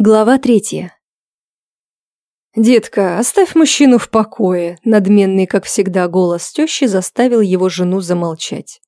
Глава третья. «Детка, оставь мужчину в покое», – надменный, как всегда, голос тещи заставил его жену замолчать.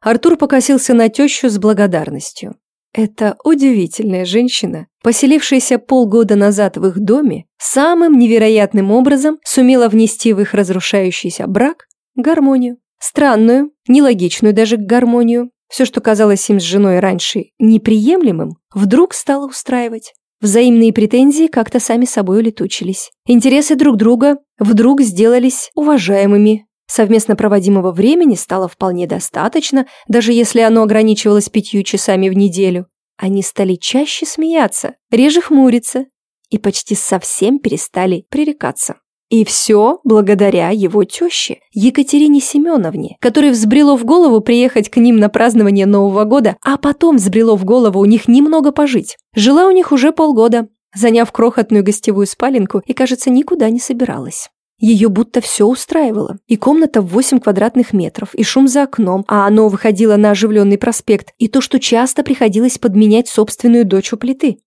Артур покосился на тещу с благодарностью. Эта удивительная женщина, поселившаяся полгода назад в их доме, самым невероятным образом сумела внести в их разрушающийся брак гармонию. Странную, нелогичную даже гармонию. Все, что казалось им с женой раньше неприемлемым, вдруг стало устраивать. Взаимные претензии как-то сами собой улетучились. Интересы друг друга вдруг сделались уважаемыми. Совместно проводимого времени стало вполне достаточно, даже если оно ограничивалось пятью часами в неделю. Они стали чаще смеяться, реже хмуриться и почти совсем перестали пререкаться. И все благодаря его теще, Екатерине Семеновне, которой взбрело в голову приехать к ним на празднование Нового года, а потом взбрело в голову у них немного пожить. Жила у них уже полгода, заняв крохотную гостевую спаленку и, кажется, никуда не собиралась. Ее будто все устраивало. И комната в 8 квадратных метров, и шум за окном, а оно выходило на оживленный проспект, и то, что часто приходилось подменять собственную дочь у плиты.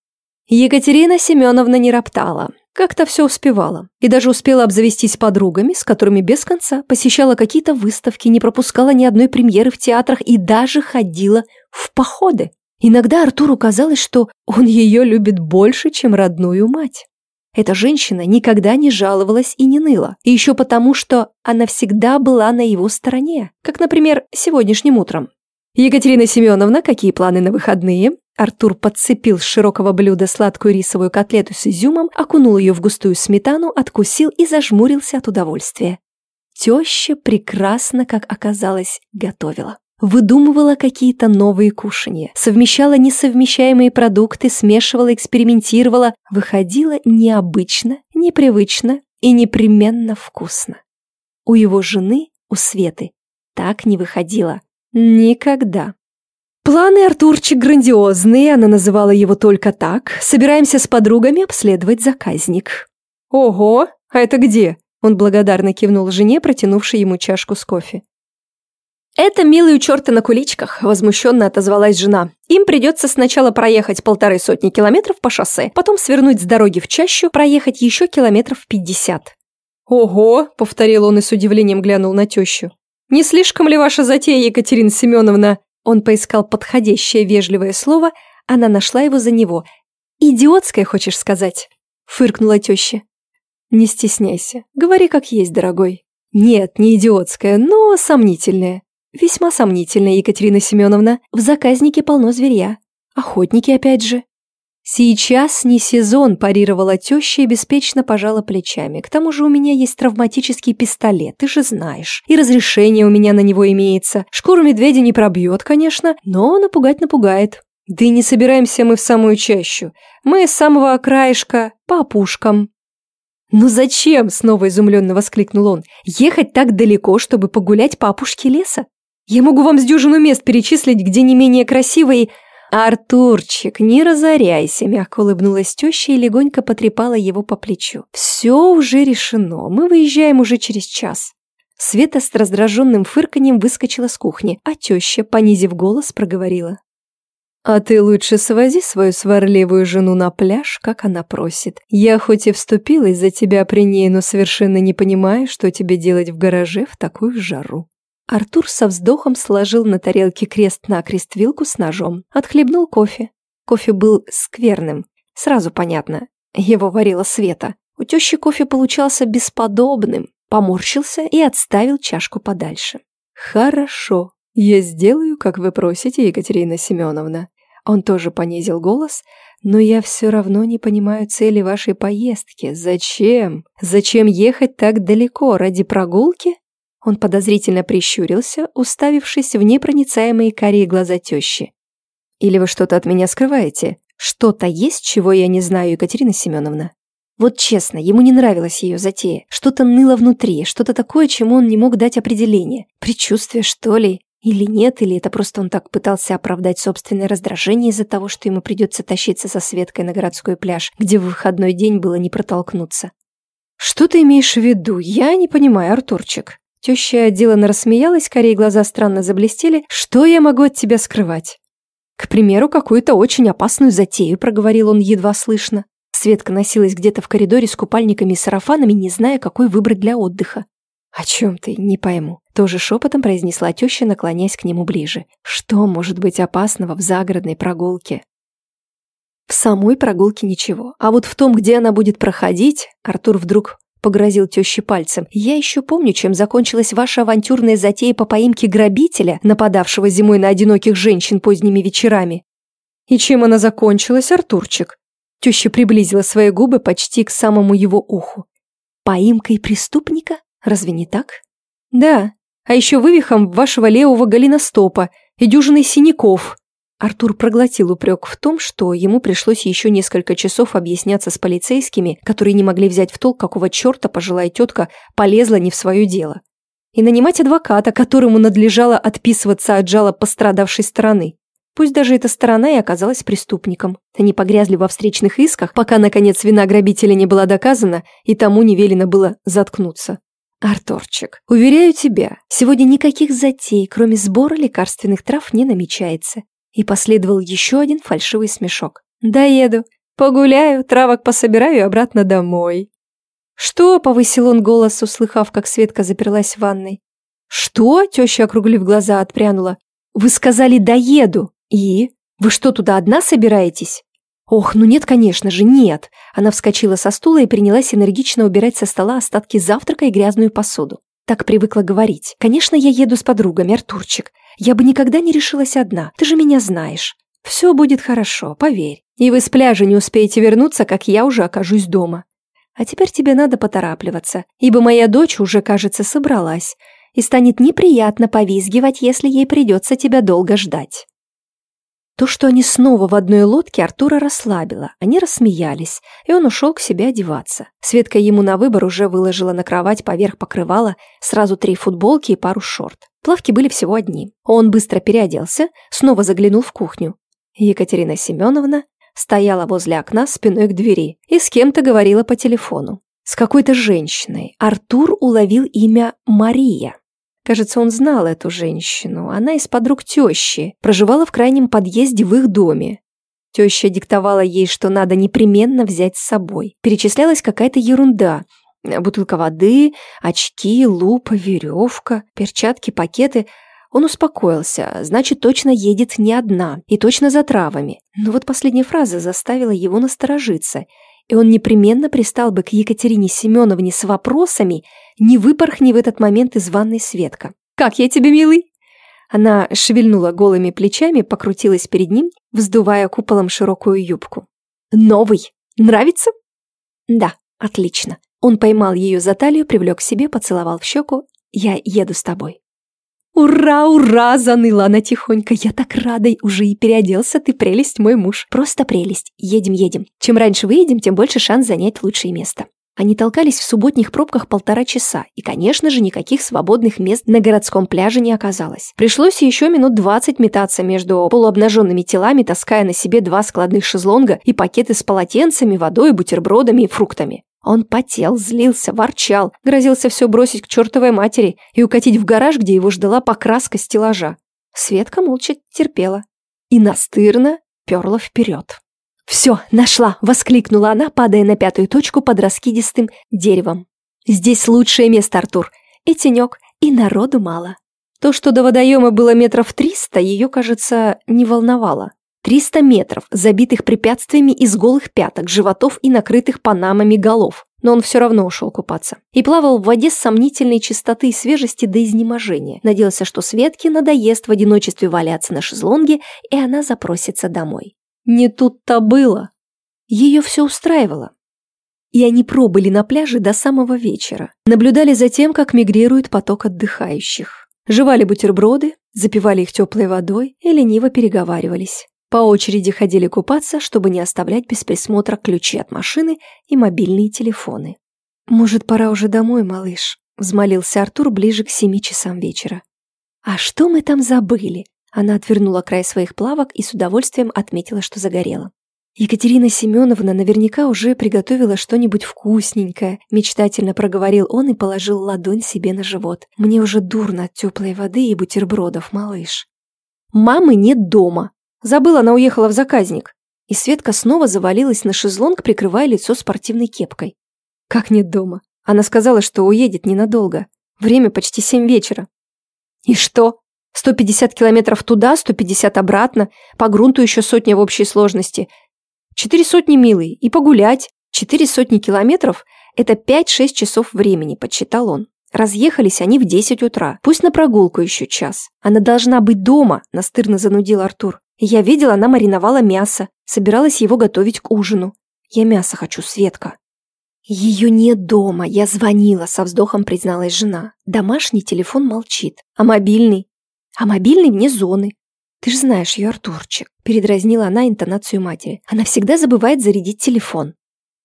Екатерина Семеновна не роптала. Как-то все успевала. И даже успела обзавестись подругами, с которыми без конца посещала какие-то выставки, не пропускала ни одной премьеры в театрах и даже ходила в походы. Иногда Артуру казалось, что он ее любит больше, чем родную мать. Эта женщина никогда не жаловалась и не ныла. И еще потому, что она всегда была на его стороне. Как, например, сегодняшним утром. «Екатерина Семеновна, какие планы на выходные?» Артур подцепил с широкого блюда сладкую рисовую котлету с изюмом, окунул ее в густую сметану, откусил и зажмурился от удовольствия. Теща прекрасно, как оказалось, готовила. Выдумывала какие-то новые кушанья, совмещала несовмещаемые продукты, смешивала, экспериментировала. Выходило необычно, непривычно и непременно вкусно. У его жены, у Светы, так не выходило. Никогда. Планы Артурчик грандиозные, она называла его только так. Собираемся с подругами обследовать заказник. Ого, а это где? Он благодарно кивнул жене, протянувшей ему чашку с кофе. «Это милые черты на куличках», – возмущенно отозвалась жена. «Им придется сначала проехать полторы сотни километров по шоссе, потом свернуть с дороги в чащу, проехать еще километров пятьдесят». «Ого!» – повторил он и с удивлением глянул на тещу. «Не слишком ли ваша затея, Екатерина Семеновна?» Он поискал подходящее вежливое слово, она нашла его за него. «Идиотское, хочешь сказать?» — фыркнула теща. «Не стесняйся, говори как есть, дорогой». «Нет, не идиотское, но сомнительное». «Весьма сомнительное, Екатерина Семеновна. В заказнике полно зверья. Охотники опять же». «Сейчас не сезон», – парировала теща и беспечно пожала плечами. «К тому же у меня есть травматический пистолет, ты же знаешь. И разрешение у меня на него имеется. Шкуру медведя не пробьет, конечно, но напугать напугает. Да и не собираемся мы в самую чащу. Мы с самого краешка, по опушкам». «Ну зачем?» – снова изумленно воскликнул он. «Ехать так далеко, чтобы погулять по опушке леса? Я могу вам с дюжину мест перечислить, где не менее красиво и «Артурчик, не разоряйся», – мягко улыбнулась теща и легонько потрепала его по плечу. «Все уже решено, мы выезжаем уже через час». Света с раздраженным фырканьем выскочила с кухни, а теща, понизив голос, проговорила. «А ты лучше свози свою сварливую жену на пляж, как она просит. Я хоть и вступилась за тебя при ней, но совершенно не понимаю, что тебе делать в гараже в такую жару». Артур со вздохом сложил на тарелке крест-накрест вилку с ножом, отхлебнул кофе. Кофе был скверным, сразу понятно. Его варила Света. У тещи кофе получался бесподобным. Поморщился и отставил чашку подальше. «Хорошо, я сделаю, как вы просите, Екатерина Семеновна». Он тоже понизил голос, но я все равно не понимаю цели вашей поездки. Зачем? Зачем ехать так далеко? Ради прогулки? Он подозрительно прищурился, уставившись в непроницаемые карие глаза тещи. «Или вы что-то от меня скрываете? Что-то есть, чего я не знаю, Екатерина Семеновна?» Вот честно, ему не нравилась ее затея. Что-то ныло внутри, что-то такое, чему он не мог дать определение. Предчувствие, что ли? Или нет, или это просто он так пытался оправдать собственное раздражение из-за того, что ему придется тащиться со Светкой на городской пляж, где в выходной день было не протолкнуться. «Что ты имеешь в виду? Я не понимаю, Артурчик». Теща деланно рассмеялась, скорее глаза странно заблестели. «Что я могу от тебя скрывать?» К примеру, какую-то очень опасную затею, проговорил он едва слышно. Светка носилась где-то в коридоре с купальниками и сарафанами, не зная, какой выбрать для отдыха. «О чем ты? Не пойму», — тоже шепотом произнесла теща, наклоняясь к нему ближе. «Что может быть опасного в загородной прогулке?» В самой прогулке ничего, а вот в том, где она будет проходить, Артур вдруг погрозил теще пальцем. «Я еще помню, чем закончилась ваша авантюрная затея по поимке грабителя, нападавшего зимой на одиноких женщин поздними вечерами». «И чем она закончилась, Артурчик?» Теща приблизила свои губы почти к самому его уху. «Поимкой преступника? Разве не так?» «Да, а еще вывихом вашего левого голеностопа и дюжиной синяков», Артур проглотил упрек в том, что ему пришлось еще несколько часов объясняться с полицейскими, которые не могли взять в толк, какого черта пожилая тетка полезла не в свое дело. И нанимать адвоката, которому надлежало отписываться от жалоб пострадавшей стороны. Пусть даже эта сторона и оказалась преступником. Они погрязли во встречных исках, пока, наконец, вина грабителя не была доказана, и тому не велено было заткнуться. «Артурчик, уверяю тебя, сегодня никаких затей, кроме сбора лекарственных трав, не намечается. И последовал еще один фальшивый смешок. «Доеду. Погуляю, травок пособираю и обратно домой». «Что?» — повысил он голос, услыхав, как Светка заперлась в ванной. «Что?» — теща, округлив глаза, отпрянула. «Вы сказали «доеду». И? Вы что, туда одна собираетесь?» «Ох, ну нет, конечно же, нет!» Она вскочила со стула и принялась энергично убирать со стола остатки завтрака и грязную посуду. Так привыкла говорить. «Конечно, я еду с подругами, Артурчик. Я бы никогда не решилась одна, ты же меня знаешь. Все будет хорошо, поверь. И вы с пляжа не успеете вернуться, как я уже окажусь дома. А теперь тебе надо поторапливаться, ибо моя дочь уже, кажется, собралась, и станет неприятно повизгивать, если ей придется тебя долго ждать. То, что они снова в одной лодке, Артура расслабило. Они рассмеялись, и он ушел к себе одеваться. Светка ему на выбор уже выложила на кровать поверх покрывала сразу три футболки и пару шорт. Плавки были всего одни. Он быстро переоделся, снова заглянул в кухню. Екатерина Семеновна стояла возле окна спиной к двери и с кем-то говорила по телефону. С какой-то женщиной. Артур уловил имя Мария. Кажется, он знал эту женщину. Она из подруг тещи, проживала в крайнем подъезде в их доме. Теща диктовала ей, что надо непременно взять с собой. Перечислялась какая-то ерунда. Бутылка воды, очки, лупа, веревка, перчатки, пакеты. Он успокоился, значит, точно едет не одна и точно за травами. Но вот последняя фраза заставила его насторожиться – и он непременно пристал бы к Екатерине Семеновне с вопросами, не выпорхни в этот момент из ванной Светка. «Как я тебе, милый?» Она шевельнула голыми плечами, покрутилась перед ним, вздувая куполом широкую юбку. «Новый! Нравится?» «Да, отлично». Он поймал ее за талию, привлек к себе, поцеловал в щеку. «Я еду с тобой». «Ура, ура!» – заныла она тихонько. «Я так рада, уже и переоделся, ты прелесть, мой муж. Просто прелесть. Едем, едем. Чем раньше выедем, тем больше шанс занять лучшее место». Они толкались в субботних пробках полтора часа, и, конечно же, никаких свободных мест на городском пляже не оказалось. Пришлось еще минут двадцать метаться между полуобнаженными телами, таская на себе два складных шезлонга и пакеты с полотенцами, водой, бутербродами и фруктами. Он потел, злился, ворчал, грозился все бросить к чертовой матери и укатить в гараж, где его ждала покраска стеллажа. Светка молча терпела и настырно перла вперед. «Все, нашла!» – воскликнула она, падая на пятую точку под раскидистым деревом. «Здесь лучшее место, Артур. И тенек, и народу мало». То, что до водоема было метров триста, ее, кажется, не волновало. Триста метров, забитых препятствиями из голых пяток, животов и накрытых панамами голов. Но он все равно ушел купаться. И плавал в воде с сомнительной чистоты и свежести до изнеможения. Надеялся, что Светке надоест в одиночестве валяться на шезлонге, и она запросится домой. Не тут-то было. Ее все устраивало. И они пробыли на пляже до самого вечера. Наблюдали за тем, как мигрирует поток отдыхающих. Жевали бутерброды, запивали их теплой водой и лениво переговаривались. По очереди ходили купаться, чтобы не оставлять без присмотра ключи от машины и мобильные телефоны. «Может, пора уже домой, малыш?» – взмолился Артур ближе к семи часам вечера. «А что мы там забыли?» Она отвернула край своих плавок и с удовольствием отметила, что загорела. Екатерина Семеновна наверняка уже приготовила что-нибудь вкусненькое, мечтательно проговорил он и положил ладонь себе на живот. Мне уже дурно от теплой воды и бутербродов, малыш. Мамы нет дома, Забыла, она уехала в заказник. И Светка снова завалилась на шезлонг, прикрывая лицо спортивной кепкой. Как нет дома? Она сказала, что уедет ненадолго. Время почти семь вечера. И что? 150 километров туда, 150 обратно, по грунту еще сотня в общей сложности. Четыре сотни, милый, и погулять. Четыре сотни километров – это 5-6 часов времени, подсчитал он. Разъехались они в 10 утра. Пусть на прогулку еще час. Она должна быть дома, настырно занудил Артур. Я видела, она мариновала мясо, собиралась его готовить к ужину. Я мясо хочу, Светка. Ее нет дома, я звонила, со вздохом призналась жена. Домашний телефон молчит. А мобильный? А мобильный вне зоны. Ты же знаешь ее, Артурчик, передразнила она интонацию матери. Она всегда забывает зарядить телефон.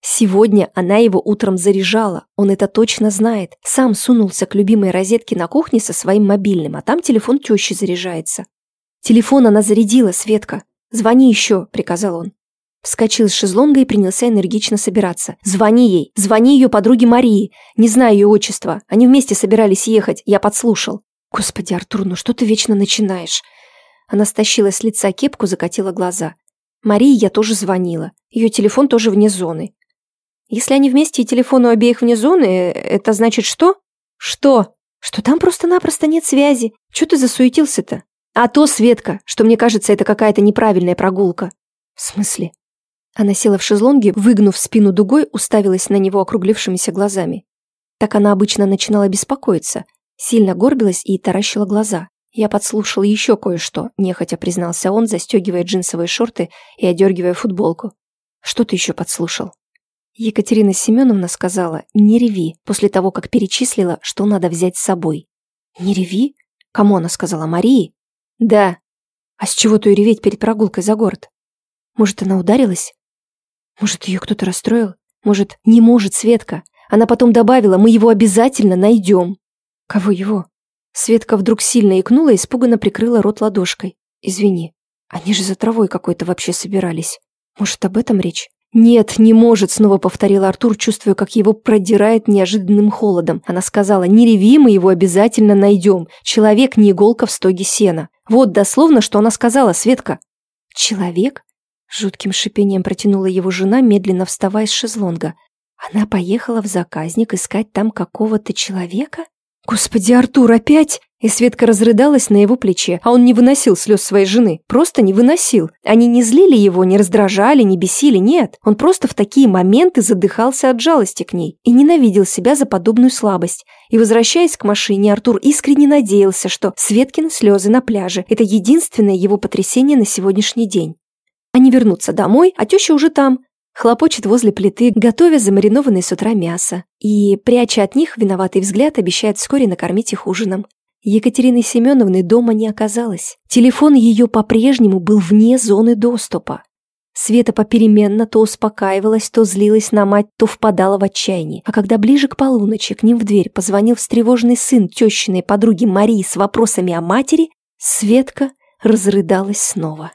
Сегодня она его утром заряжала, он это точно знает. Сам сунулся к любимой розетке на кухне со своим мобильным, а там телефон тещи заряжается. «Телефон она зарядила, Светка. Звони еще», — приказал он. Вскочил с шезлонга и принялся энергично собираться. «Звони ей! Звони ее подруге Марии! Не знаю ее отчества. Они вместе собирались ехать, я подслушал». «Господи, Артур, ну что ты вечно начинаешь?» Она стащила с лица кепку, закатила глаза. Марии я тоже звонила. Ее телефон тоже вне зоны. Если они вместе и телефон у обеих вне зоны, это значит что? Что? Что там просто-напросто нет связи. Чего ты засуетился-то? А то, Светка, что мне кажется, это какая-то неправильная прогулка. В смысле? Она села в шезлонге, выгнув спину дугой, уставилась на него округлившимися глазами. Так она обычно начинала беспокоиться, сильно горбилась и таращила глаза. Я подслушал еще кое-что, нехотя признался он, застегивая джинсовые шорты и одергивая футболку. Что ты еще подслушал? Екатерина Семеновна сказала «не реви» после того, как перечислила, что надо взять с собой. «Не реви?» Кому она сказала? Марии? «Да». «А с чего то и реветь перед прогулкой за город? Может, она ударилась? Может, ее кто-то расстроил? Может, не может Светка? Она потом добавила, мы его обязательно найдем». «Кого его?» Светка вдруг сильно икнула и испуганно прикрыла рот ладошкой. «Извини, они же за травой какой-то вообще собирались. Может, об этом речь?» «Нет, не может», — снова повторил Артур, чувствуя, как его продирает неожиданным холодом. Она сказала, «Не реви, мы его обязательно найдем. Человек не иголка в стоге сена». Вот дословно, что она сказала, Светка. «Человек?» — жутким шипением протянула его жена, медленно вставая с шезлонга. «Она поехала в заказник искать там какого-то человека?» «Господи, Артур, опять?» И Светка разрыдалась на его плече, а он не выносил слез своей жены. Просто не выносил. Они не злили его, не раздражали, не бесили, нет. Он просто в такие моменты задыхался от жалости к ней и ненавидел себя за подобную слабость. И возвращаясь к машине, Артур искренне надеялся, что Светкины слезы на пляже – это единственное его потрясение на сегодняшний день. Они вернутся домой, а теща уже там, хлопочет возле плиты, готовя замаринованное с утра мясо. И, пряча от них виноватый взгляд, обещает вскоре накормить их ужином. Екатерины Семеновны дома не оказалось. Телефон ее по-прежнему был вне зоны доступа. Света попеременно то успокаивалась, то злилась на мать, то впадала в отчаяние. А когда ближе к полуночи к ним в дверь позвонил встревоженный сын тещиной подруги Марии с вопросами о матери, Светка разрыдалась снова.